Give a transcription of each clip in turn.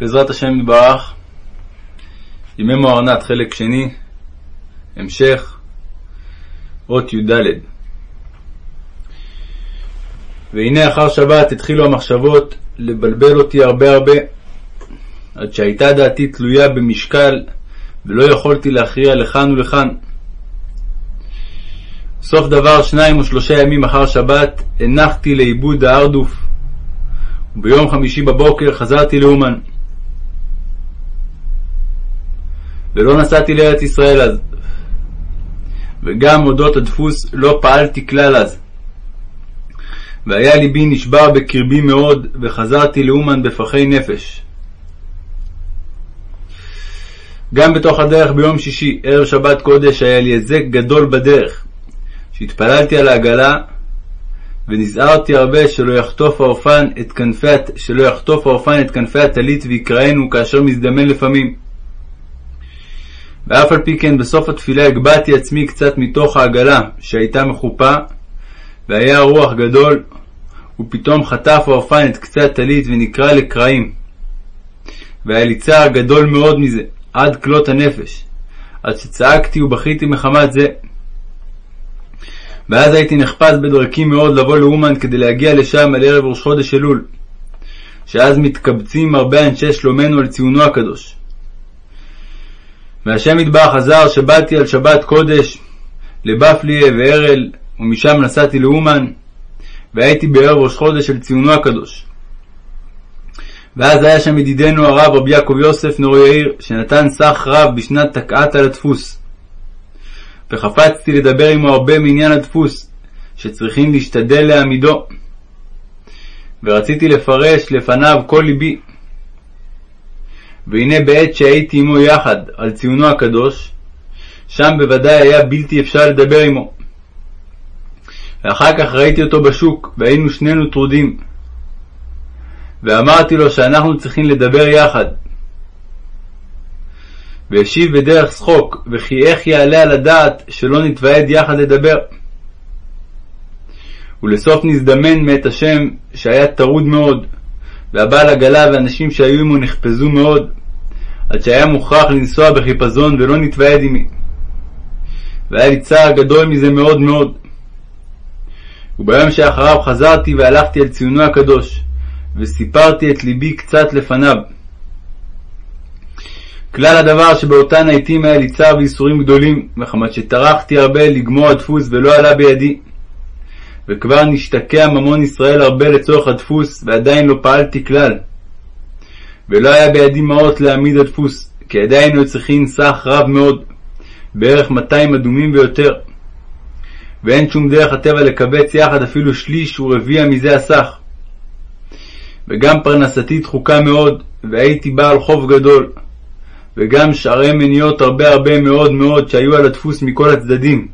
בעזרת השם יתברך, ימי מוארנת חלק שני, המשך, אות י"ד. והנה אחר שבת התחילו המחשבות לבלבל אותי הרבה הרבה, עד שהייתה דעתי תלויה במשקל ולא יכולתי להכריע לכאן ולכאן. סוף דבר שניים או שלושה ימים אחר שבת הנחתי לאיבוד הארדוף, וביום חמישי בבוקר חזרתי לאומן. ולא נסעתי לארץ ישראל אז. וגם אודות הדפוס לא פעלתי כלל אז. והיה ליבי נשבר בקרבי מאוד, וחזרתי לאומן בפחי נפש. גם בתוך הדרך ביום שישי, ערב שבת קודש, היה לי היזק גדול בדרך, שהתפללתי על העגלה, ונזהרתי הרבה שלא יחטוף האופן את כנפי, שלא יחטוף האופן את כנפי הטלית ויקראנו כאשר מזדמן לפעמים. ואף על פי כן בסוף התפילה הגבהתי עצמי קצת מתוך העגלה שהייתה מחופה, והיה רוח גדול, ופתאום חטף האופן את קצה הטלית ונקרע לקרעים. והיה לי צער גדול מאוד מזה, עד כלות הנפש, עד שצעקתי ובכיתי מחמת זה. ואז הייתי נחפש בדרכי מאוד לבוא לאומן כדי להגיע לשם על ערב ראש חודש אלול, שאז מתקבצים הרבה אנשי שלומנו על ציונו הקדוש. והשם יתברך עזר שבאתי על שבת קודש לבפליה והרל, ומשם נסעתי לאומן, והייתי בערב ראש חודש של ציונו הקדוש. ואז היה שם ידידנו הרב רבי יעקב יוסף נור יאיר, שנתן סך רב בשנת תקעת על הדפוס. וחפצתי לדבר עמו הרבה מעניין הדפוס, שצריכים להשתדל להעמידו. ורציתי לפרש לפניו כל ליבי. והנה בעת שהייתי עמו יחד על ציונו הקדוש, שם בוודאי היה בלתי אפשר לדבר עמו. ואחר כך ראיתי אותו בשוק, והיינו שנינו טרודים. ואמרתי לו שאנחנו צריכים לדבר יחד. והשיב בדרך שחוק, וכי איך יעלה על הדעת שלא נתוועד יחד לדבר? ולסוף נזדמן מאת השם שהיה טרוד מאוד, והבעל עגלה ואנשים שהיו עמו נחפזו מאוד, עד שהיה מוכרח לנסוע בחיפזון ולא נתוועד עמי. והיה לי צער גדול מזה מאוד מאוד. וביום שאחריו חזרתי והלכתי אל ציונו הקדוש, וסיפרתי את ליבי קצת לפניו. כלל הדבר שבאותן העתים היה לי צער וייסורים גדולים, מחמת שטרחתי הרבה לגמור הדפוס ולא עלה בידי. וכבר נשתקע ממון ישראל הרבה לצורך הדפוס, ועדיין לא פעלתי כלל. ולא היה בידי מעות להעמיד הדפוס, כי עדיין היו צריכים סך רב מאוד, בערך 200 אדומים ויותר. ואין שום דרך הטבע לקבץ יחד אפילו שליש ורביע מזה הסך. וגם פרנסתי דחוקה מאוד, והייתי בעל חוב גדול, וגם שערי מניות הרבה הרבה מאוד מאוד שהיו על הדפוס מכל הצדדים,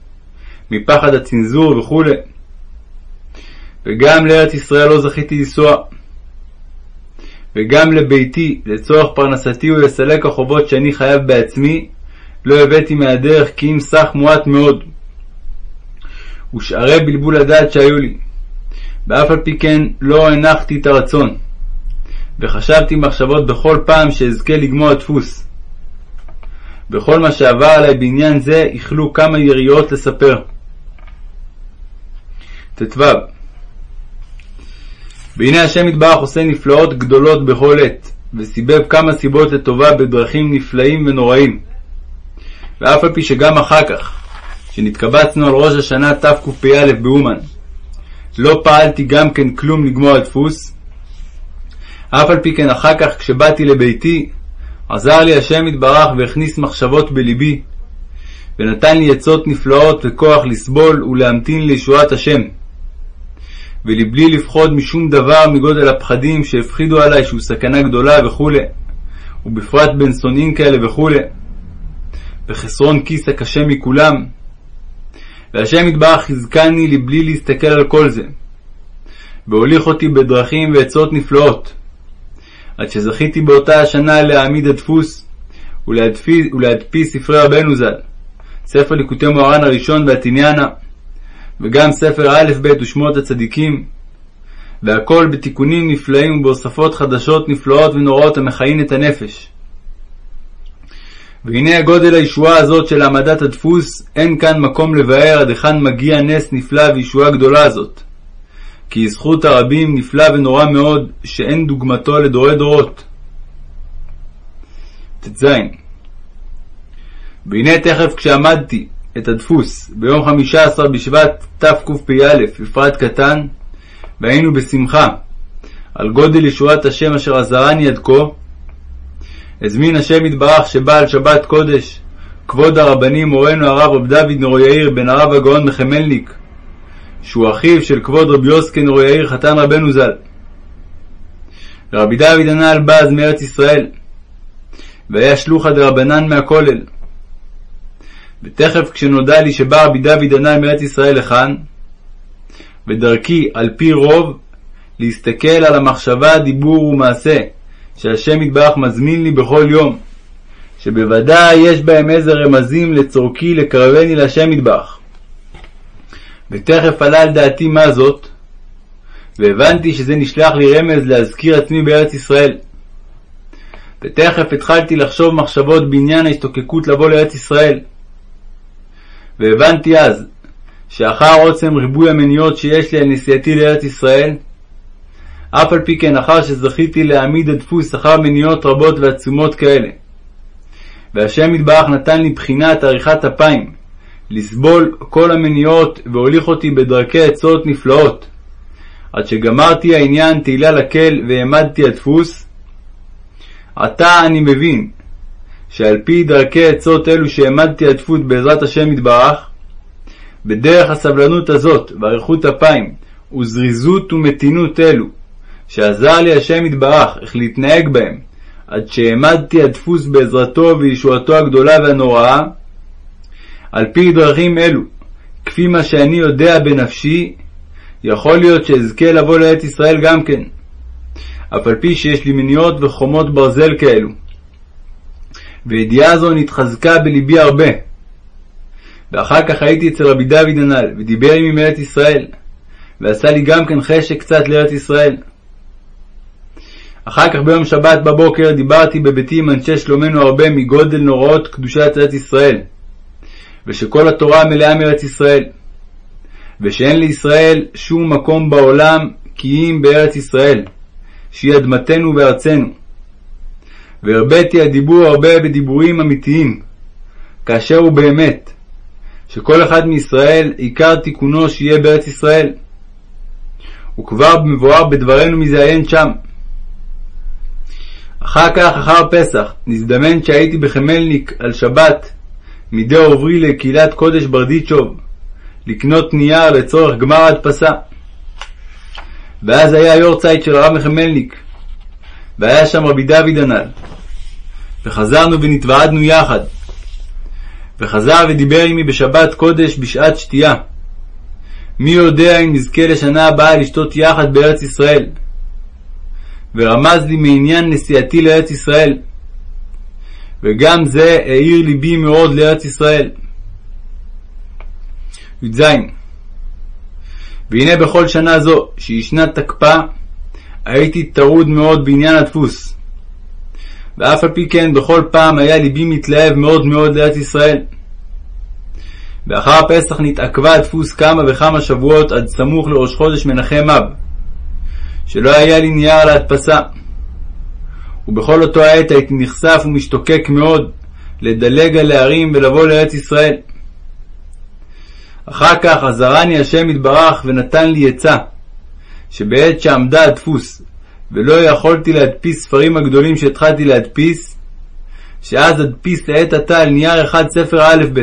מפחד הצנזור וכו'. וגם לארץ ישראל לא זכיתי לנסוע. וגם לביתי, לצורך פרנסתי ולסלק החובות שאני חייב בעצמי, לא הבאתי מהדרך כי אם סך מועט מאוד. ושערי בלבול הדעת שהיו לי. ואף על פי כן לא הנחתי את הרצון. וחשבתי מחשבות בכל פעם שאזכה לגמור הדפוס. בכל מה שעבר עלי בעניין זה, יכלו כמה יריעות לספר. ט"ו והנה השם יתברך עושה נפלאות גדולות בכל עת, וסיבב כמה סיבות לטובה בדרכים נפלאים ונוראים. ואף על פי שגם אחר כך, שנתקבצנו על ראש השנה תקפ"א באומן, לא פעלתי גם כן כלום לגמור הדפוס, אף על פי כן אחר כך כשבאתי לביתי, עזר לי השם יתברך והכניס מחשבות בלבי, ונתן לי עצות נפלאות וכוח לסבול ולהמתין לישועת השם. ולבלי לפחוד משום דבר מגודל הפחדים שהפחידו עלי שהוא סכנה גדולה וכו', ובפרט בין שונאים כאלה וכו', וחסרון כיס הקשה מכולם. והשם יתברך חזקני לבלי להסתכל על כל זה, והוליך אותי בדרכים ועצות נפלאות, עד שזכיתי באותה השנה להעמיד הדפוס ולהדפיס, ולהדפיס ספרי רבנו ז"ל, ספר ליקוטי מוהר"ן הראשון והתניאנה, וגם ספר א' ב' ושמות הצדיקים, והכל בתיקונים נפלאים ובהוספות חדשות נפלאות ונוראות המכהין את הנפש. והנה הגודל הישועה הזאת של העמדת הדפוס, אין כאן מקום לבאר עד היכן מגיע נס נפלא וישועה גדולה הזאת. כי זכות הרבים נפלא ונורא מאוד, שאין דוגמתו לדורי דורות. ט"ז והנה תכף כשעמדתי את הדפוס ביום חמישה עשר בשבט תקפ"א בפרט קטן, והיינו בשמחה על גודל ישועת השם אשר עזרני עד כה, הזמין השם יתברך שבעל שבת קודש, כבוד הרבנים מורנו הרב רב דוד נרו יאיר בן הרב הגאון מחמלניק, שהוא אחיו של כבוד רבי יוסקי נרו יאיר חתן רבנו ז"ל. ורבי דוד הנ"ל בא אז מארץ ישראל, והיה שלוחא דרבנן מהכולל. ותכף כשנודע לי שבא רבי דוד הנ"ל מארץ ישראל לכאן, ודרכי על פי רוב להסתכל על המחשבה, דיבור ומעשה שהשם יתברך מזמין לי בכל יום, שבוודאי יש בהם איזה רמזים לצורכי לקרבני להשם יתברך. ותכף עלה על דעתי מה זאת, והבנתי שזה נשלח לי רמז להזכיר עצמי בארץ ישראל. ותכף התחלתי לחשוב מחשבות בעניין ההשתוקקות לבוא לארץ ישראל. והבנתי אז שאחר עוצם ריבוי המניות שיש לי על נסיעתי לארץ ישראל, אף על פי כן אחר שזכיתי להעמיד הדפוס אחר מניות רבות ועצומות כאלה. והשם יתברך נתן לי בחינת עריכת אפיים, לסבול כל המניות והוליך אותי בדרכי עצות נפלאות. עד שגמרתי העניין תהילה לקל והעמדתי הדפוס, עתה אני מבין שעל פי דרכי עצות אלו שהעמדתי הדפוס בעזרת השם יתברך, בדרך הסבלנות הזאת ואריכות אפיים וזריזות ומתינות אלו, שעזר לי השם יתברך איך להתנהג בהם, עד שהעמדתי הדפוס בעזרתו וישועתו הגדולה והנוראה, על פי דרכים אלו, כפי מה שאני יודע בנפשי, יכול להיות שאזכה לבוא לארץ ישראל גם כן, אף על פי שיש לי מניעות וחומות ברזל כאלו. וידיעה זו נתחזקה בלבי הרבה. ואחר כך הייתי אצל רבי דוד הנ"ל, ודיבר עמי מארץ ישראל, ועשה לי גם כן חשק קצת לארץ ישראל. אחר כך ביום שבת בבוקר דיברתי בביתי עם אנשי שלומנו הרבה מגודל נוראות קדושת ארץ ישראל, ושכל התורה מלאה מארץ ישראל, ושאין לישראל שום מקום בעולם כי אם בארץ ישראל, שהיא אדמתנו וארצנו. והרביתי הדיבור הרבה בדיבורים אמיתיים, כאשר הוא באמת, שכל אחד מישראל עיקר תיקונו שיהיה בארץ ישראל. וכבר מבואר בדברינו מזעיין שם. אחר כך, אחר פסח, נזדמן שהייתי בחמלניק על שבת, מדי עוברי לקהילת קודש ברדיצ'וב, לקנות נייר לצורך גמר ההדפסה. ואז היה יורצייט של הרב מחמלניק, והיה שם רבי דוד הנ"ל. וחזרנו ונתוועדנו יחד. וחזר ודיבר עמי בשבת קודש בשעת שתייה. מי יודע אם נזכה לשנה הבאה לשתות יחד בארץ ישראל. ורמז לי מעניין נסיעתי לארץ ישראל. וגם זה האיר ליבי מאוד לארץ ישראל. י"ז והנה בכל שנה זו, שהיא שנת תקפ"א, הייתי טרוד מאוד בעניין הדפוס. ואף על פי כן בכל פעם היה ליבי מתלהב מאוד מאוד לארץ ישראל. ואחר הפסח נתעכבה הדפוס כמה וכמה שבועות עד סמוך לראש חודש מנחם אב, שלא היה לי נייר להדפסה. ובכל אותו העת הייתי נחשף ומשתוקק מאוד לדלג על הערים ולבוא לארץ ישראל. אחר כך עזרני השם יתברך ונתן לי עצה, שבעת שעמדה הדפוס ולא יכולתי להדפיס ספרים הגדולים שהתחלתי להדפיס, שאז אדפיס לעת עתה על נייר אחד ספר א' ב'.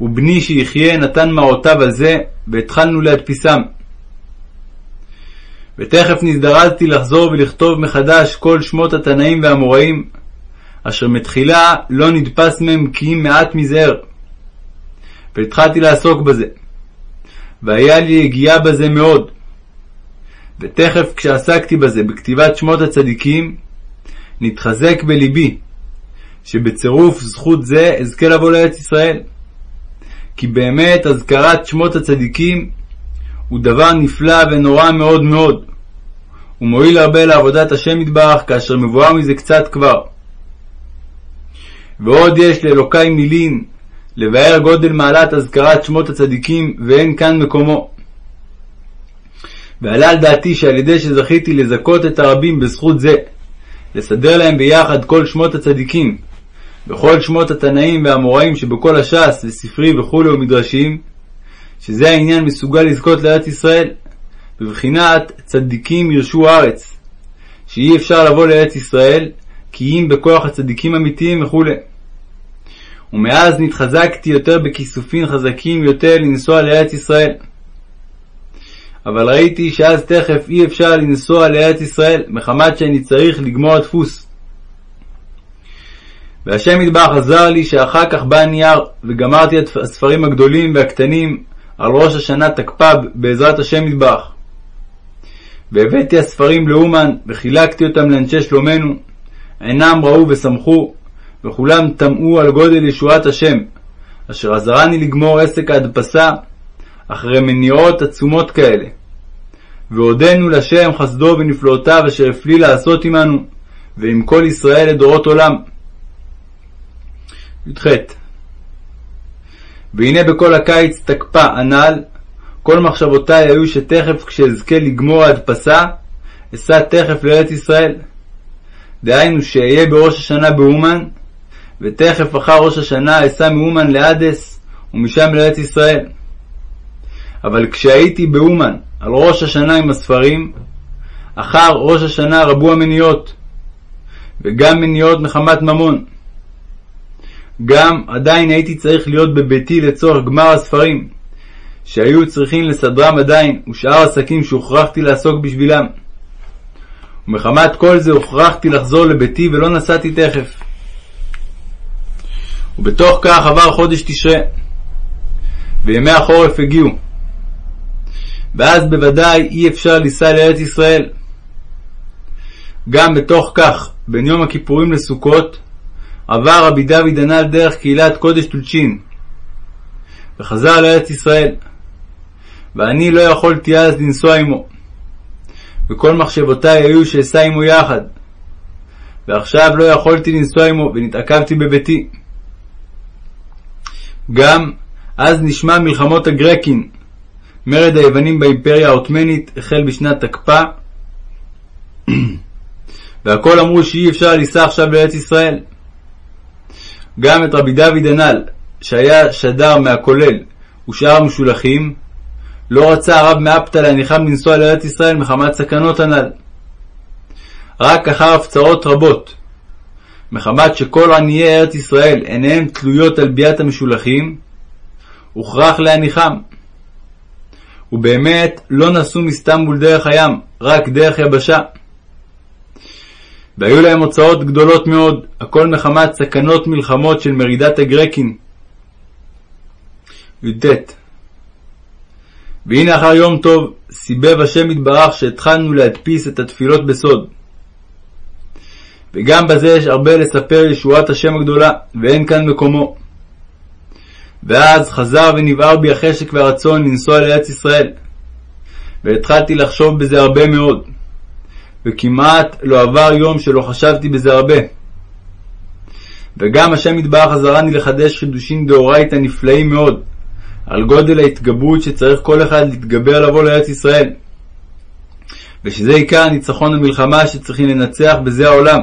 ובני שיחיה נתן מעותיו על זה, והתחלנו להדפיסם. ותכף נזדרזתי לחזור ולכתוב מחדש כל שמות התנאים והאמוראים, אשר מתחילה לא נדפס מהם כי אם מעט מזער. והתחלתי לעסוק בזה. והיה לי יגיעה בזה מאוד. ותכף כשעסקתי בזה בכתיבת שמות הצדיקים, נתחזק בלבי, שבצירוף זכות זה אזכה לבוא לארץ ישראל. כי באמת אזכרת שמות הצדיקים הוא דבר נפלא ונורא מאוד מאוד. הוא מועיל הרבה לעבודת השם יתברך, כאשר מבואר מזה קצת כבר. ועוד יש לאלוקי מילין, לבאר גודל מעלת אזכרת שמות הצדיקים, ואין כאן מקומו. ועלה על דעתי שעל ידי שזכיתי לזכות את הרבים בזכות זה, לסדר להם ביחד כל שמות הצדיקים, וכל שמות התנאים והאמוראים שבכל הש"ס וספרי וכולי ומדרשים, שזה העניין מסוגל לזכות לארץ ישראל, בבחינת צדיקים ירשו ארץ, שאי אפשר לבוא לארץ ישראל, כי אם בכוח הצדיקים האמיתיים וכו'. ומאז נתחזקתי יותר בכיסופים חזקים יותר לנסוע לארץ ישראל. אבל ראיתי שאז תכף אי אפשר לנסוע לארץ ישראל, מחמת שאני צריך לגמור הדפוס. והשם יתברך עזר לי שאחר כך בא הנייר, וגמרתי את הספרים הגדולים והקטנים על ראש השנה תקפ"ב בעזרת השם יתברך. והבאתי הספרים לאומן, וחילקתי אותם לאנשי שלומנו, עינם ראו ושמחו, וכולם טמאו על גודל ישועת השם, אשר עזרני לגמור עסק ההדפסה אחרי מניעות עצומות כאלה. והודנו לשם חסדו ונפלאותיו אשר הפליא לעשות עמנו, ועם כל ישראל לדורות עולם. י"ח והנה בכל הקיץ תקפא הנ"ל, כל מחשבותי היו שתכף כשאזכה לגמור ההדפסה, אסע תכף לארץ ישראל. דהיינו שאהיה בראש השנה באומן, ותכף אחר ראש השנה אסע מאומן לאדס, ומשם לארץ ישראל. אבל כשהייתי באומן על ראש השנה עם הספרים, אחר ראש השנה רבו המניות, וגם מניות מחמת ממון. גם עדיין הייתי צריך להיות בביתי לצורך גמר הספרים, שהיו צריכים לסדרם עדיין, ושאר עסקים שהוכרחתי לעסוק בשבילם. ומחמת כל זה הוכרחתי לחזור לביתי ולא נסעתי תכף. ובתוך כך עבר חודש תשרה, וימי החורף הגיעו. ואז בוודאי אי אפשר לנסוע לארץ ישראל. גם בתוך כך, בין יום הכיפורים לסוכות, עבר רבי דוד הנ"ל דרך קהילת קודש טולצ'ין, וחזר לארץ ישראל. ואני לא יכולתי אז לנסוע עמו. וכל מחשבותי היו שאסע עמו יחד. ועכשיו לא יכולתי לנסוע עמו, ונתעכבתי בביתי. גם אז נשמע מלחמות הגרקין, מרד היוונים באימפריה העות'מאנית החל בשנת תקפ"א, והכל אמרו שאי אפשר לנסוע עכשיו לארץ ישראל. גם את רבי דוד הנ"ל, שהיה שדר מהכולל ושאר המשולחים, לא רצה הרב מאפתא להניחם לנסוע לארץ ישראל מחמת סכנות הנ"ל. רק אחר הפצרות רבות, מחמת שכל עניי ארץ ישראל עיניהם תלויות על ביאת המשולחים, הוכרח להניחם. ובאמת לא נסעו מסתנבול דרך הים, רק דרך יבשה. והיו להם הוצאות גדולות מאוד, הכל מחמת סכנות מלחמות של מרידת הגרקין. י"ט והנה אחר יום טוב, סיבב השם יתברך שהתחלנו להדפיס את התפילות בסוד. וגם בזה יש הרבה לספר ישועת השם הגדולה, ואין כאן מקומו. ואז חזר ונבער בי החשק והרצון לנסוע לארץ ישראל. והתחלתי לחשוב בזה הרבה מאוד. וכמעט לא עבר יום שלא חשבתי בזה הרבה. וגם השם יתברך עזרני לחדש חידושים דאורייתא נפלאים מאוד, על גודל ההתגברות שצריך כל אחד להתגבר לבוא לארץ ישראל. ושזה עיקר הניצחון המלחמה שצריכים לנצח בזה העולם.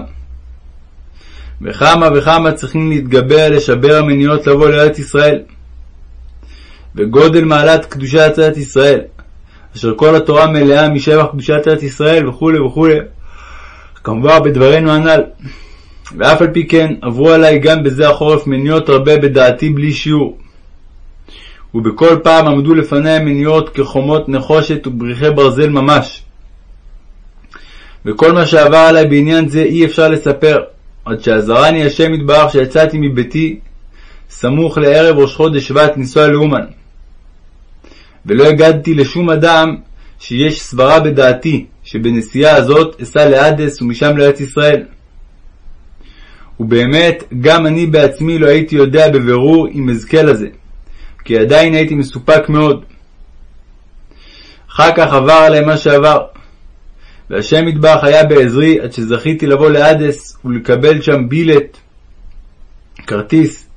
וכמה וכמה צריכים להתגבר לשבר המניות לבוא לארץ ישראל. וגודל מעלת קדושת ארץ ישראל, אשר כל התורה מלאה משבח קדושת ארץ ישראל וכו' וכו', כמובן בדברנו הנ"ל. ואף על פי כן עברו עלי גם בזה החורף מניות הרבה בדעתי בלי שיעור. ובכל פעם עמדו לפני מניות כחומות נחושת ובריחי ברזל ממש. וכל מה שעבר עלי בעניין זה אי אפשר לספר, עד שעזרני השם יתברך שיצאתי מביתי סמוך לערב ראש חודש שבט לנסוע לאומן. ולא הגדתי לשום אדם שיש סברה בדעתי שבנסיעה הזאת אסע לאדס ומשם לארץ ישראל. ובאמת, גם אני בעצמי לא הייתי יודע בבירור אם אזכה לזה, כי עדיין הייתי מסופק מאוד. אחר כך עבר עליהם מה שעבר. והשם יתברך היה בעזרי עד שזכיתי לבוא לאדס ולקבל שם בילט, כרטיס,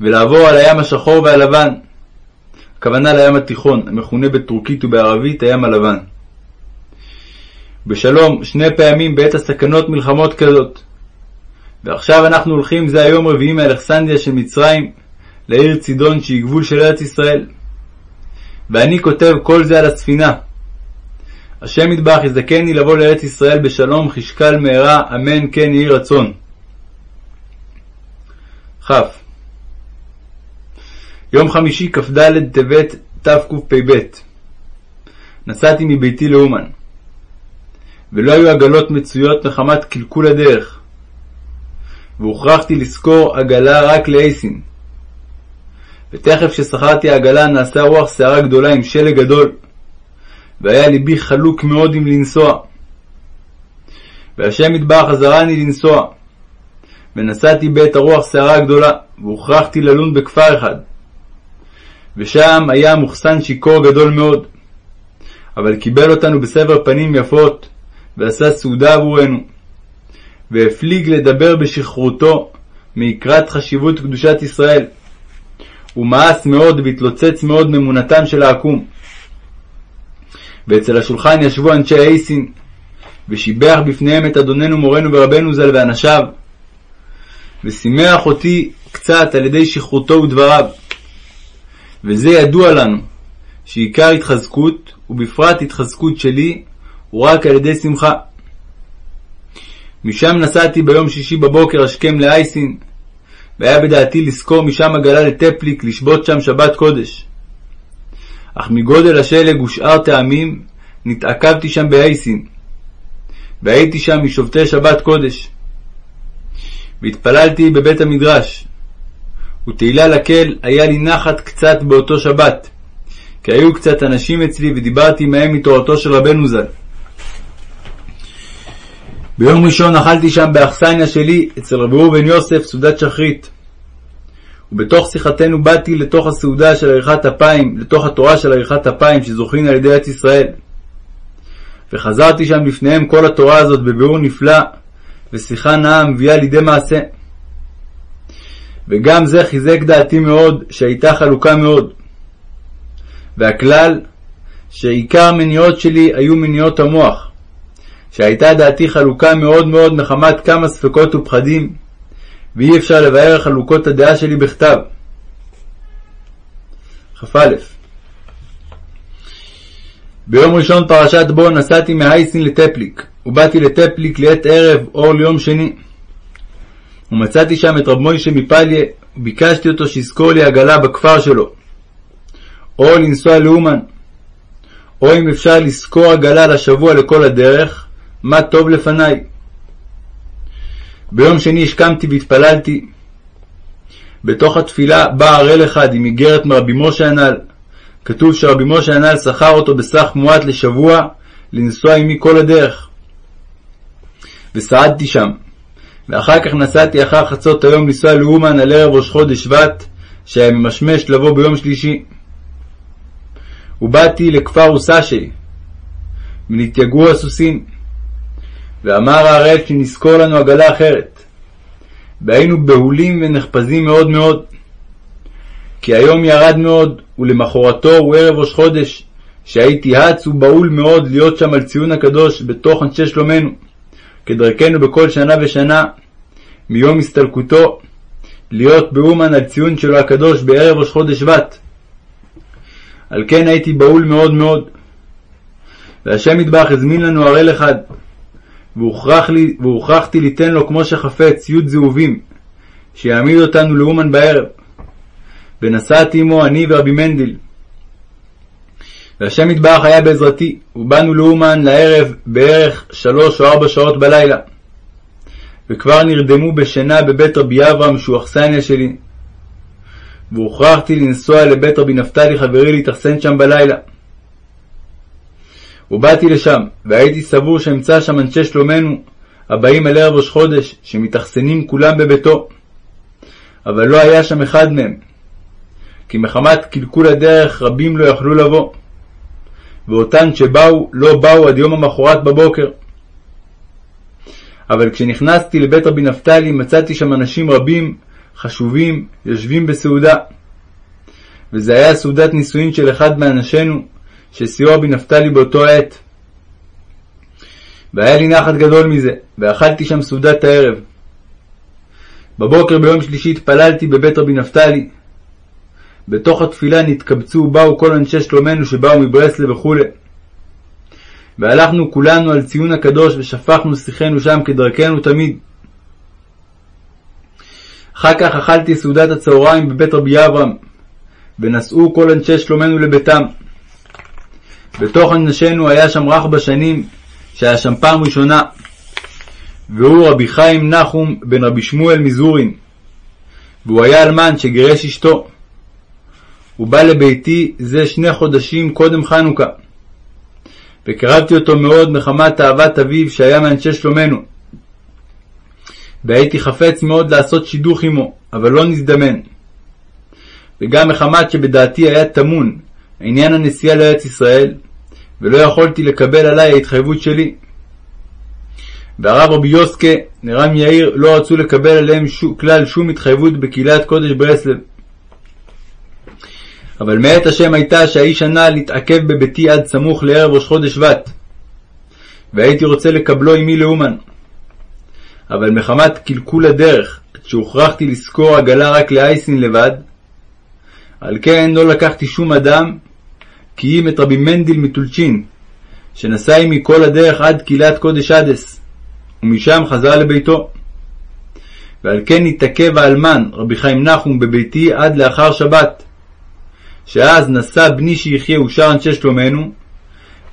ולעבור על הים השחור והלבן. הכוונה לים התיכון, המכונה בטורקית ובערבית הים הלבן. בשלום, שני פעמים בעת הסכנות מלחמות כזאת. ועכשיו אנחנו הולכים, זה היום רביעי מאלכסנדיה של מצרים, לעיר צידון שהיא גבול של ארץ ישראל. ואני כותב כל זה על הספינה. השם ידבח יזכני לבוא לארץ ישראל בשלום חשקל מהרה, אמן כן יהי רצון. כ. יום חמישי כ"ד טבת תקפ"ב נסעתי מביתי לאומן. ולא היו עגלות מצויות מחמת קלקול הדרך, והוכרחתי לשכור עגלה רק לאייסין. ותכף כששכרתי עגלה נעשה רוח שערה גדולה עם שלג גדול, והיה ליבי חלוק מאוד אם לנסוע. והשם יתברך עזרני לנסוע, ונסעתי בעת הרוח שערה גדולה, והוכרחתי ללון בכפר אחד. ושם היה מוחסן שיכור גדול מאוד, אבל קיבל אותנו בסבר פנים יפות, ועשה סעודה עבורנו, והפליג לדבר בשכרותו מיקרת חשיבות קדושת ישראל. הוא מאס מאוד והתלוצץ מאוד מאמונתם של העקום. ואצל השולחן ישבו אנשי אייסין, ושיבח בפניהם את אדוננו מורנו ורבנו ז"ל ואנשיו, ושימח אותי קצת על ידי שכרותו ודבריו. וזה ידוע לנו, שעיקר התחזקות, ובפרט התחזקות שלי, הוא רק על ידי שמחה. משם נסעתי ביום שישי בבוקר השכם לאייסין, והיה בדעתי לשכור משם עגלה לטפליק לשבות שם שבת קודש. אך מגודל השלג ושאר טעמים נתעכבתי שם באייסין, והייתי שם משובתי שבת קודש. והתפללתי בבית המדרש, ותהילה לקל היה לי נחת קצת באותו שבת, כי היו קצת אנשים אצלי ודיברתי עמהם מתורתו של רבנו ז"ל. ביום ראשון אכלתי שם באכסניה שלי אצל רבי ראובן יוסף סעודת שחרית. ובתוך שיחתנו באתי לתוך הסעודה של עריכת אפיים, לתוך התורה של עריכת אפיים שזוכין על ידי ארץ ישראל. וחזרתי שם לפניהם כל התורה הזאת בביאור נפלא, ושיחה נאה מביאה לידי מעשה. וגם זה חיזק דעתי מאוד, שהייתה חלוקה מאוד. והכלל, שעיקר מניעות שלי היו מניעות המוח, שהייתה דעתי חלוקה מאוד מאוד מחמת כמה ספקות ופחדים, ואי אפשר לבאר חלוקות הדעה שלי בכתב. כ"א ביום ראשון פרשת בו נסעתי מהייסין לטפליק, ובאתי לטפליק לעת ערב אור ליום שני. ומצאתי שם את רב מוישה מפליה, וביקשתי אותו שיזכור לי עגלה בכפר שלו. או לנסוע לאומן, או אם אפשר לשכור עגלה לשבוע לכל הדרך, מה טוב לפניי. ביום שני השכמתי והתפללתי. בתוך התפילה בא הראל אחד עם איגרת מרבי משה הנ"ל. כתוב שרבי משה הנ"ל שכר אותו בסך מועט לשבוע לנסוע עמי כל הדרך. וסעדתי שם, ואחר כך נסעתי אחר חצות היום לנסוע לאומן על ערב ראש חודש שבט, שהיה ממשמש לבוא ביום שלישי. ובאתי לכפר אוסשי, ונתייגעו הסוסים. ואמר הראל שנזכור לנו עגלה אחרת. והיינו בהולים ונחפזים מאוד מאוד. כי היום ירד מאוד, ולמחרתו הוא ערב ראש חודש, שהייתי הץ ובהול מאוד להיות שם על ציון הקדוש בתוך אנשי שלומנו, כדרכנו בכל שנה ושנה, מיום הסתלקותו, להיות באומן על ציון שלו הקדוש בערב ראש חודש שבט. על כן הייתי בהול מאוד מאוד. והשם יתברך הזמין לנו הראל אחד, והוכרח לי, והוכרחתי ליתן לו כמו שחפץ י' זהובים, שיעמיד אותנו לאומן בערב. ונסעתי עמו אני ורבי מנדל. והשם יתברך היה בעזרתי, ובאנו לאומן לערב בערך שלוש או ארבע שעות בלילה. וכבר נרדמו בשינה בבית רבי אברהם שהוא אכסניה שלי. והוכרחתי לנסוע לבית רבי נפתלי חברי להתאכסן שם בלילה. ובאתי לשם, והייתי סבור שאמצא שם אנשי שלומנו, הבאים אל ערב ראש חודש, שמתאכסנים כולם בביתו. אבל לא היה שם אחד מהם, כי מחמת קלקול הדרך רבים לא יכלו לבוא. ואותן שבאו לא באו עד יום המחרת בבוקר. אבל כשנכנסתי לבית רבי נפתלי מצאתי שם אנשים רבים, חשובים, יושבים בסעודה. וזה היה סעודת נישואין של אחד מאנשינו, שסיוע רבי נפתלי באותו עת. והיה לי נחת גדול מזה, ואכלתי שם סעודת הערב. בבוקר ביום שלישי התפללתי בבית רבי נפתלי. בתוך התפילה נתקבצו ובאו כל אנשי שלומנו שבאו מברסלב וכו'. והלכנו כולנו על ציון הקדוש ושפכנו שיחנו שם כדרכנו תמיד. אחר כך אכלתי סעודת הצהריים בבית רבי אברהם, ונסעו כל אנשי שלומנו לביתם. בתוך אנשינו היה שם רך בשנים, שהיה שם פעם ראשונה, והוא רבי חיים נחום בן רבי שמואל מזורין, והוא היה אלמן שגירש אשתו. הוא בא לביתי זה שני חודשים קודם חנוכה, וקרבתי אותו מאוד מחמת אהבת אביו שהיה מאנשי שלומנו. והייתי חפץ מאוד לעשות שידוך עמו, אבל לא נזדמן. וגם מחמת שבדעתי היה טמון עניין הנסיעה לארץ ישראל, ולא יכולתי לקבל עליי ההתחייבות שלי. והרב רבי יוסקה, נרם יאיר, לא רצו לקבל עליהם שו, כלל שום התחייבות בקהילת קודש ברסלב. אבל מאת השם הייתה שהאיש הנ"ל התעכב בביתי עד סמוך לערב ראש חודש שבט, והייתי רוצה לקבלו עמי לאומן. אבל מחמת קלקול הדרך, שהוכרחתי לשכור עגלה רק לאייסין לבד, על כן לא לקחתי שום אדם, כי אם את רבי מנדיל מטולצ'ין, שנסע עמי כל הדרך עד קהילת קודש אדס, ומשם חזר לביתו. ועל כן התעכב האלמן, רבי חיים נחום, בביתי עד לאחר שבת, שאז נשא בני שיחיה ושאר אנשי שלומנו,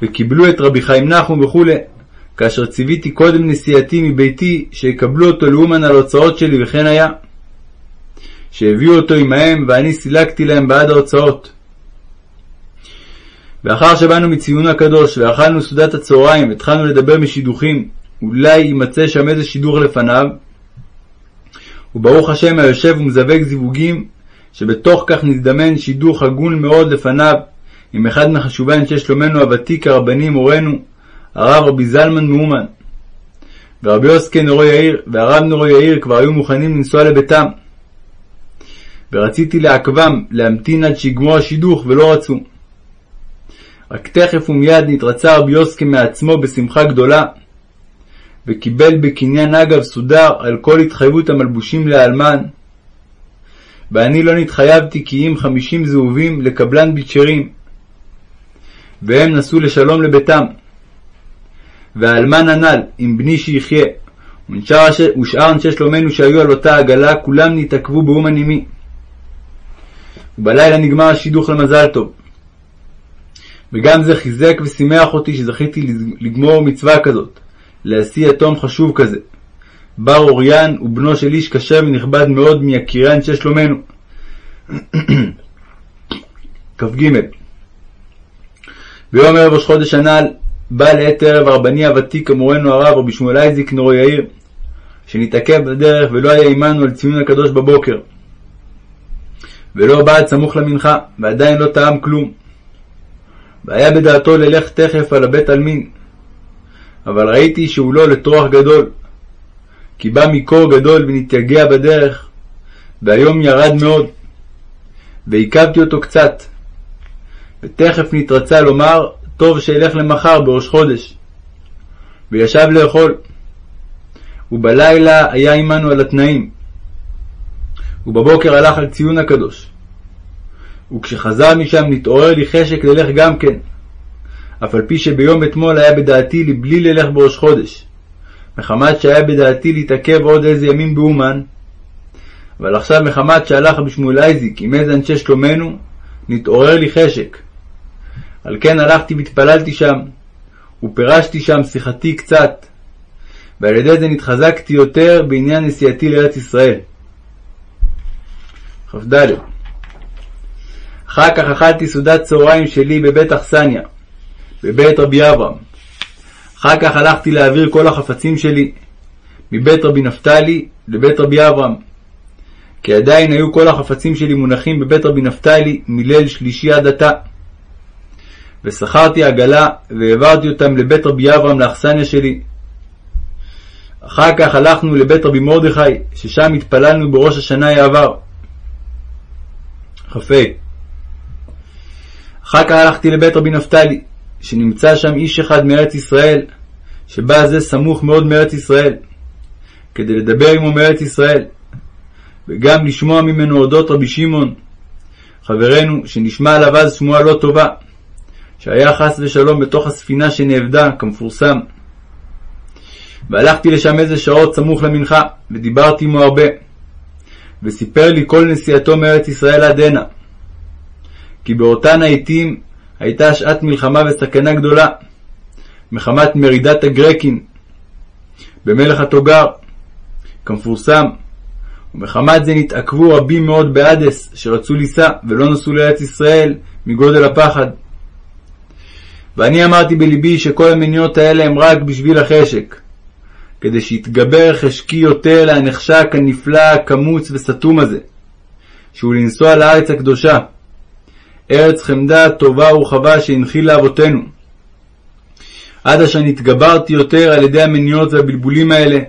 וקיבלו את רבי חיים נחום וכו', כאשר ציוויתי קודם נסיעתי מביתי, שיקבלו אותו לאומן על הוצאות שלי, וכן היה. שהביאו אותו עמהם, ואני סילקתי להם בעד ההוצאות. ואחר שבאנו מציון הקדוש, ואכלנו סעודת הצהריים, והתחלנו לדבר משידוכים, אולי יימצא שם איזה שידוך לפניו, וברוך השם היושב ומזווג זיווגים, שבתוך כך נזדמן שידוך הגון מאוד לפניו, עם אחד מחשובי אנשי שלומנו הוותיק הרבני מורנו, הרב רבי זלמן מאומן. ורבי יוסקי נורו יאיר והרב נורו יאיר כבר היו מוכנים לנסוע לביתם. ורציתי לעכבם להמתין עד שיגמור השידוך, ולא רצו. רק תכף ומיד נתרצה רבי יוסקי מעצמו בשמחה גדולה, וקיבל בקניין אגב סודר על כל התחייבות המלבושים לאלמן. ואני לא נתחייבתי כי אם חמישים זהובים לקבלן בצ'רים, והם נסעו לשלום לביתם. והאלמן הנ"ל, עם בני שיחיה, ושאר אנשי שלומנו שהיו על אותה עגלה, כולם נתעכבו באומן עמי. ובלילה נגמר השידוך למזל טוב. וגם זה חיזק ושימח אותי שזכיתי לגמור מצווה כזאת, להשיא יתום חשוב כזה. בר אוריין הוא בנו של איש כשר ונכבד מאוד מיקירי אנשי שלומנו. כ"ג ביום ערב ראש חודש הנ"ל בא לעת ערב הרבני הוותיק אמורנו הרב רבי שמואל אייזיק נורו יאיר, שנתעכב בדרך ולא היה עמנו על ציון הקדוש בבוקר. ולא בא סמוך למנחה, ועדיין לא טעם כלום. והיה בדעתו ללך תכף על הבית עלמין. אבל ראיתי שהוא לא לטרוח גדול, כי בא מקור גדול ונתייגע בדרך, והיום ירד מאוד. ועיכבתי אותו קצת. ותכף נתרצה לומר, טוב שאלך למחר בראש חודש. וישב לאכול. ובלילה היה עמנו על התנאים. ובבוקר הלך על ציון הקדוש. וכשחזר משם נתעורר לי חשק ללך גם כן, אף על פי שביום אתמול היה בדעתי לי בלי ללך בראש חודש, מחמת שהיה בדעתי להתעכב עוד איזה ימים באומן, אבל עכשיו מחמת שהלך רבי שמואל אייזיק עם איזה אנשי שלומנו, נתעורר לי חשק. על כן הלכתי והתפללתי שם, ופירשתי שם שיחתי קצת, ועל ידי זה נתחזקתי יותר בעניין נסיעתי לארץ ישראל. כ"ד אחר כך אכלתי סעודת צהריים שלי בבית אכסניה, בבית רבי אברהם. אחר כך הלכתי להעביר כל החפצים שלי מבית רבי נפתלי לבית רבי אברהם. כי עדיין היו כל החפצים שלי מונחים בבית רבי נפתלי מליל שלישי עד עתה. ושכרתי עגלה, והעברתי אותם לבית רבי אברהם לאכסניה שלי. אחר כך הלכנו לבית רבי מרדכי, ששם התפללנו בראש השנה העבר. כ"ה אחר כך הלכתי לבית רבי נפתלי, שנמצא שם איש אחד מארץ ישראל, שבא זה סמוך מאוד מארץ ישראל, כדי לדבר עמו מארץ ישראל, וגם לשמוע ממנו אודות רבי שמעון, חברנו, שנשמע עליו אז שמועה לא טובה, שהיה חס ושלום בתוך הספינה שנאבדה, כמפורסם. והלכתי לשם איזה שעות סמוך למנחה, ודיברתי עמו הרבה. וסיפר לי כל נסיעתו מארץ ישראל עד הנה. כי באותן העתים הייתה שעת מלחמה וסכנה גדולה, מחמת מרידת הגרקין במלך התוגר, כמפורסם, ומחמת זה נתעכבו רבים מאוד באדס, שרצו לישא, ולא נסעו לארץ ישראל מגודל הפחד. ואני אמרתי בלבי שכל המניות האלה הם רק בשביל החשק, כדי שיתגבר חשקי יותר להנחשק הנפלא, הקמוץ וסתום הזה, שהוא לנסוע לארץ הקדושה, ארץ חמדה טובה ורחבה שהנחיל לאבותינו. עד אשר נתגברתי יותר על ידי המניות והבלבולים האלה,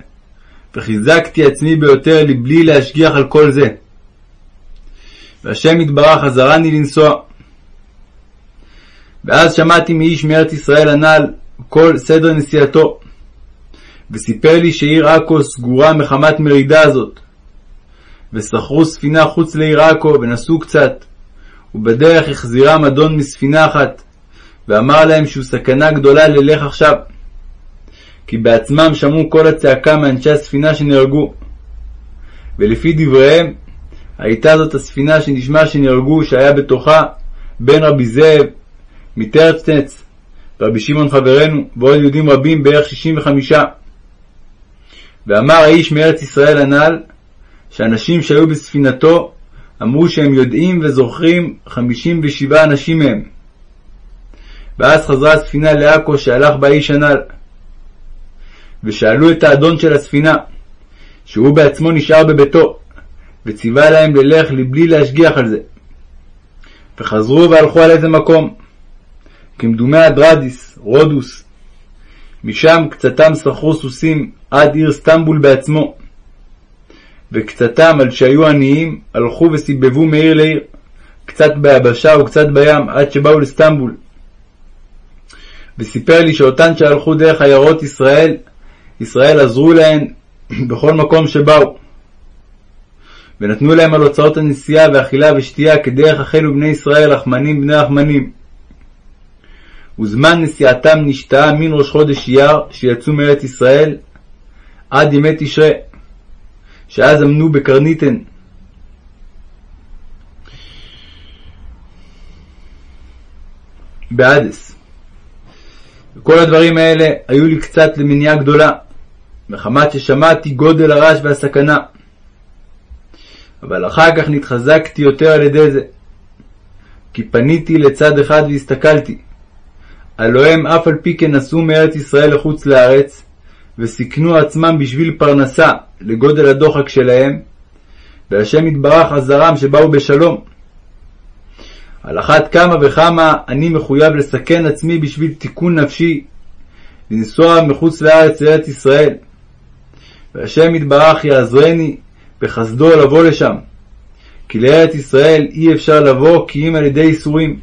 וחיזקתי עצמי ביותר לבלי להשגיח על כל זה. והשם יתברך עזרני לנסוע. ואז שמעתי מאיש מארץ ישראל הנ"ל כל סדר נסיעתו, וסיפר לי שעיר עכו סגורה מחמת מרידה הזאת, ושכרו ספינה חוץ לעיר עכו ונסעו קצת, ובדרך החזירם אדון מספינה אחת, ואמר להם שהוא סכנה גדולה ללך עכשיו, כי בעצמם שמעו כל הצעקה מאנשי הספינה שנהרגו. ולפי דבריהם, הייתה זאת הספינה שנשמע שנהרגו, שהיה בתוכה בן רבי זאב, מטרצנץ, רבי שמעון חברנו, ועוד יהודים רבים, בערך שישים וחמישה. ואמר האיש מארץ ישראל הנ"ל, שאנשים שהיו בספינתו אמרו שהם יודעים וזוכרים חמישים ושבעה אנשים מהם. ואז חזרה הספינה לעכו שהלך בה האיש הנ"ל. ושאלו את האדון של הספינה, שהוא בעצמו נשאר בביתו, וציווה להם ללך לבלי להשגיח על זה. וחזרו והלכו על איזה מקום, כמדומה אדרדיס, רודוס. משם קצתם שכרו סוסים עד עיר סטמבול בעצמו. וקצתם, על שהיו עניים, הלכו וסיבבו מעיר לעיר, קצת ביבשה וקצת בים, עד שבאו לסטמבול. וסיפר לי שאותן שהלכו דרך עיירות ישראל, ישראל עזרו להן בכל מקום שבאו. ונתנו להם על הוצאות הנסיעה ואכילה ושתייה כדרך אחינו בני ישראל, רחמנים בני רחמנים. וזמן נסיעתם נשתאה מן ראש חודש אייר, שיצאו מארץ ישראל, עד ימי תשרי, שאז עמנו בקרניתן. באדס. וכל הדברים האלה היו לי קצת למניעה גדולה, מחמת ששמעתי גודל הרעש והסכנה. אבל אחר כך נתחזקתי יותר על ידי זה, כי פניתי לצד אחד והסתכלתי. הלא הם אף על פי כן נסעו מארץ ישראל לחוץ לארץ, וסיכנו עצמם בשביל פרנסה לגודל הדוחק שלהם, והשם יתברך עזרם שבאו בשלום. על אחת כמה וכמה אני מחויב לסכן עצמי בשביל תיקון נפשי, לנסוע מחוץ לארץ לארץ ישראל. והשם יתברך יעזרני בחסדו לבוא לשם, כי לארץ ישראל אי אפשר לבוא כי אם על ידי ייסורים.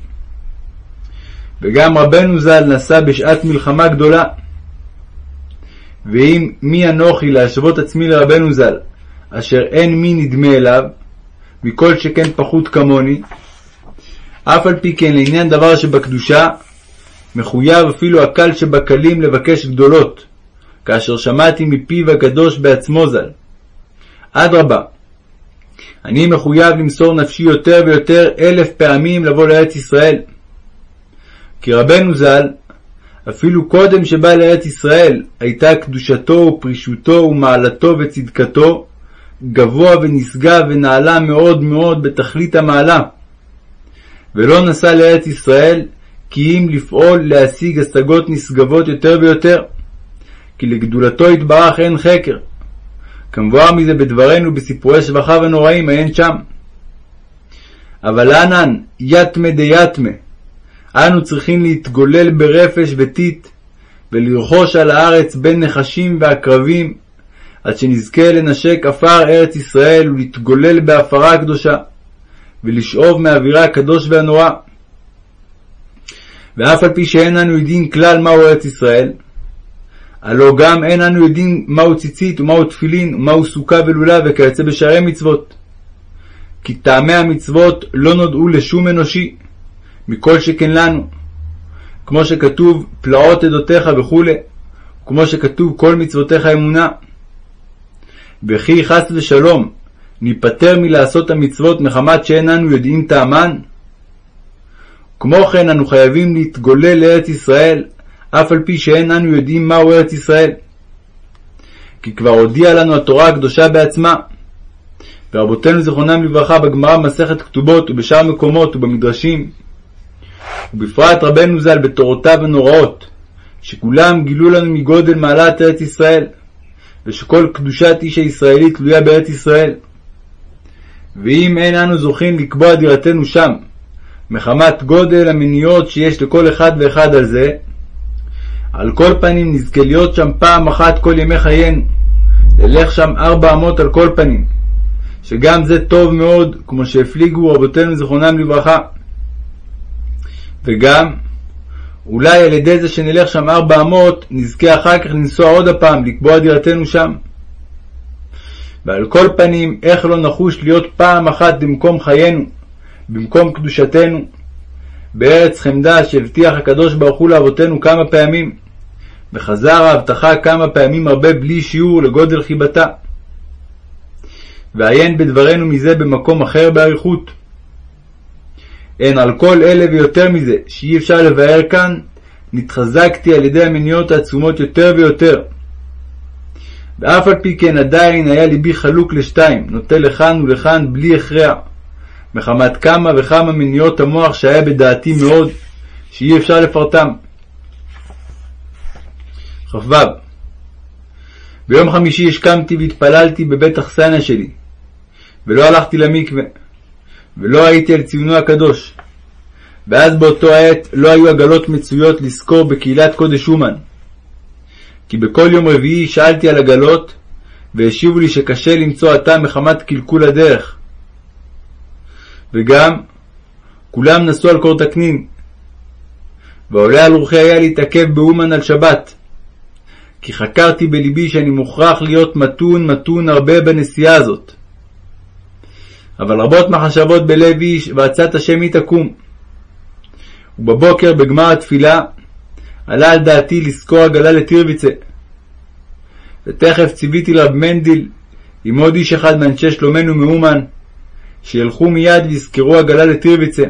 וגם רבנו ז"ל נסע בשעת מלחמה גדולה. ואם מי אנוכי להשוות עצמי לרבנו ז"ל, אשר אין מי נדמה אליו, מכל שכן פחות כמוני, אף על פי כן לעניין דבר שבקדושה, מחויב אפילו הקל שבקלים לבקש גדולות, כאשר שמעתי מפיו הקדוש בעצמו ז"ל. אדרבה, אני מחויב למסור נפשי יותר ויותר אלף פעמים לבוא לארץ ישראל. כי רבנו ז"ל, אפילו קודם שבא לארץ ישראל, הייתה קדושתו ופרישותו ומעלתו וצדקתו גבוה ונשגב ונעלה מאוד מאוד בתכלית המעלה. ולא נסע לארץ ישראל כי אם לפעול להשיג השגות נשגבות יותר ויותר, כי לגדולתו יתברך אין חקר. כמבואר מזה בדברינו בסיפורי שבחיו הנוראים, עיין שם. אבל אנן יתמה דיתמה, אנו צריכים להתגולל ברפש וטיט, ולרכוש על הארץ בין נחשים ועקרבים, עד שנזכה לנשק עפר ארץ ישראל ולהתגולל בהפרה הקדושה, ולשאוב מאווירה הקדוש והנורא. ואף על פי שאין אנו יודעים כלל מהו ארץ ישראל, הלא גם אין אנו יודעים מהו ציצית ומהו תפילין ומהו סוכה ולולב וכיוצא בשערי מצוות. כי טעמי המצוות לא נודעו לשום אנושי, מכל שכן לנו. כמו שכתוב פלאות עדותיך וכו', כמו שכתוב כל מצוותיך אמונה. וכי חס ושלום ניפטר מלעשות המצוות מחמת שאין אנו יודעים טעמן? כמו כן אנו חייבים להתגולל לארץ ישראל, אף על פי שאין אנו יודעים מהו ארץ ישראל. כי כבר הודיעה לנו התורה הקדושה בעצמה. ורבותינו זיכרונם לברכה בגמרא במסכת כתובות ובשאר מקומות ובמדרשים, ובפרט רבנו ז"ל בתורותיו הנוראות, שכולם גילו לנו מגודל מעלת ארץ ישראל, ושכל קדושת איש הישראלי תלויה בארץ ישראל. ואם אין אנו זוכים לקבוע דירתנו שם, מחמת גודל המניות שיש לכל אחד ואחד על זה, על כל פנים נזכה להיות שם פעם אחת כל ימי חיינו, ללך שם ארבע אמות על כל פנים, שגם זה טוב מאוד, כמו שהפליגו רבותינו זיכרונם לברכה. וגם, אולי על ידי זה שנלך שם ארבע אמות, נזכה אחר כך לנסוע עוד הפעם, לקבוע דירתנו שם. ועל כל פנים, איך לא נחוש להיות פעם אחת במקום חיינו, במקום קדושתנו, בארץ חמדה שהבטיח הקדוש ברוך הוא לאבותינו כמה פעמים, וחזר ההבטחה כמה פעמים הרבה בלי שיעור לגודל חיבתה. ועיין בדברנו מזה במקום אחר באריכות. הן על כל אלה ויותר מזה, שאי אפשר לבאר כאן, נתחזקתי על ידי המניות העצומות יותר ויותר. ואף על פי כן עדיין היה ליבי חלוק לשתיים, נוטה לכאן ולכאן בלי הכרע, מחמת כמה וכמה מניות המוח שהיה בדעתי מאוד, שאי אפשר לפרטם. כ"ו ביום חמישי השכמתי והתפללתי בבית אכסניה שלי, ולא הלכתי למקווה, ולא הייתי על ציונו הקדוש. ואז באותו העת לא היו עגלות מצויות לזכור בקהילת קודש אומן. כי בכל יום רביעי שאלתי על עגלות, והשיבו לי שקשה למצוא הטעם מחמת קלקול הדרך. וגם, כולם נסעו על קורתקנין, ועולה על רוחי היה להתעכב באומן על שבת. כי חקרתי בלבי שאני מוכרח להיות מתון מתון הרבה בנסיעה הזאת. אבל רבות מחשבות בלב איש, ועצת השם היא תקום. ובבוקר בגמר התפילה עלה על דעתי לשכור עגלה לטירביצה. ותכף ציוויתי לרב מנדיל עם עוד איש אחד מאנשי שלומנו מאומן, שילכו מיד ויזכרו עגלה לטירביצה.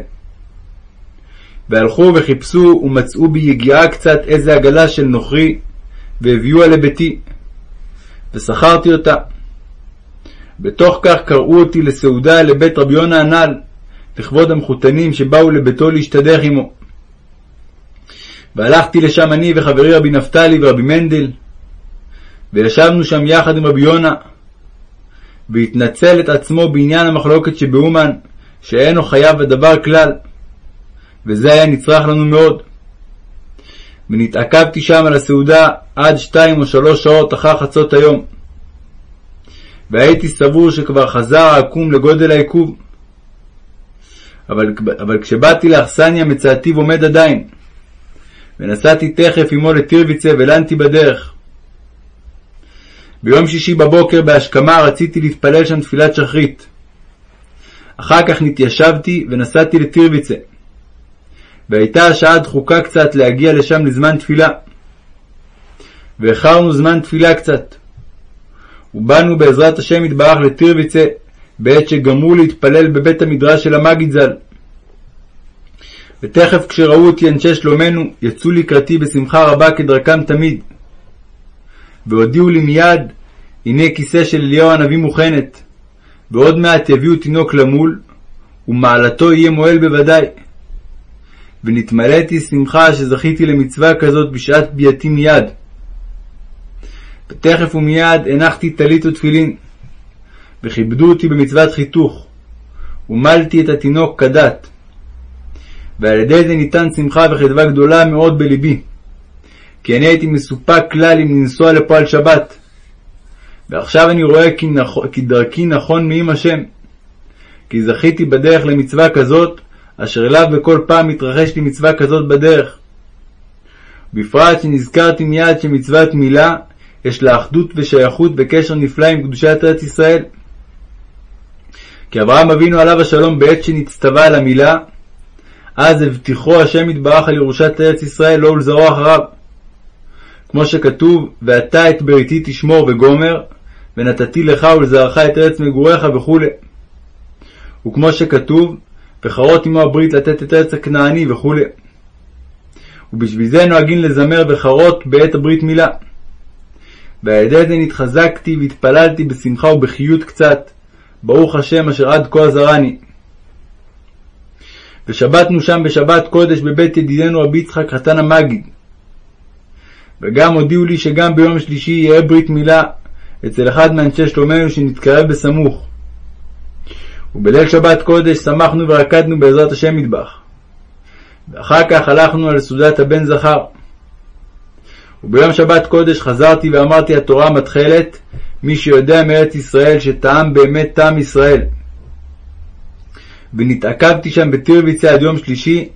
והלכו וחיפשו ומצאו ביגיעה קצת איזה עגלה של נוכרי, והביאוה לביתי, ושכרתי אותה. בתוך כך קראו אותי לסעודה לבית רבי יונה הנ"ל, לכבוד המחותנים שבאו לביתו להשתדך עמו. והלכתי לשם אני וחברי רבי נפתלי ורבי מנדל, וישבנו שם יחד עם רבי יונה, והתנצל את עצמו בעניין המחלוקת שבאומן, שאינו חייב הדבר כלל, וזה היה נצרך לנו מאוד. ונתעכבתי שם על הסעודה עד שתיים או שלוש שעות אחר חצות היום. והייתי סבור שכבר חזר העקום לגודל העיכוב. אבל, אבל כשבאתי לאכסניה מצאתיו עומד עדיין, ונסעתי תכף עמו לטירביצה ולנתי בדרך. ביום שישי בבוקר בהשכמה רציתי להתפלל שם תפילת שחרית. אחר כך נתיישבתי ונסעתי לטירביצה. והייתה השעה דחוקה קצת להגיע לשם לזמן תפילה. ואיחרנו זמן תפילה קצת. ובאנו בעזרת השם יתברך לטירביצה בעת שגמרו להתפלל בבית המדרש של המגיד ז"ל. ותכף כשראו אותי אנשי שלומנו, יצאו לקראתי בשמחה רבה כדרכם תמיד. והודיעו לי מיד, הנה כיסא של אליהו הנביא מוכנת, ועוד מעט יביאו תינוק למול, ומעלתו יהיה מועל בוודאי. ונתמלאתי שמחה שזכיתי למצווה כזאת בשעת ביאתי מיד. ותכף ומיד הנחתי טלית ותפילין, וכיבדו אותי במצוות חיתוך, ומלתי את התינוק כדת. ועל ידי זה ניתן שמחה וחדווה גדולה מאוד בלבי. כי אני הייתי מסופק כלל אם לנסוע לפה על שבת. ועכשיו אני רואה כי, נכ... כי דרכי נכון מעם השם. כי זכיתי בדרך למצווה כזאת, אשר אליו בכל פעם מתרחש לי מצווה כזאת בדרך. בפרט שנזכרתי מיד שמצוות מילה, יש לה אחדות ושייכות וקשר נפלא עם קדושת ארץ ישראל. כי אברהם אבינו עליו השלום בעת שנצטווה על המילה, אז הבטיחו השם יתברך על ירושת ארץ ישראל לא ולזרוע אחריו. כמו שכתוב, ואתה את בריתי תשמור וגומר, ונתתי לך ולזרעך את ארץ מגוריך וכו'. וכמו שכתוב, וחרות עמו הברית לתת את ארץ הכנעני וכו'. ובשביל זה נוהגים לזמר וחרות בעת הברית מילה. ועל ידי זה נתחזקתי והתפללתי בשמחה ובחיות קצת, ברוך השם אשר עד כה עזרני. ושבתנו שם בשבת קודש בבית ידידנו רבי יצחק חתן המגיד. וגם הודיעו לי שגם ביום שלישי יהיה ברית מילה אצל אחד מאנשי שלומנו שנתקרב בסמוך. ובליל שבת קודש שמחנו ורקדנו בעזרת השם מטבח. ואחר כך הלכנו על סעודת הבן זכר. וביום שבת קודש חזרתי ואמרתי התורה מתחלת, מי שיודע מארץ ישראל שטעם באמת טעם ישראל. ונתעכבתי שם בטירוויצה עד יום שלישי,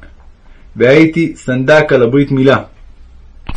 והייתי סנדק על הברית מילה.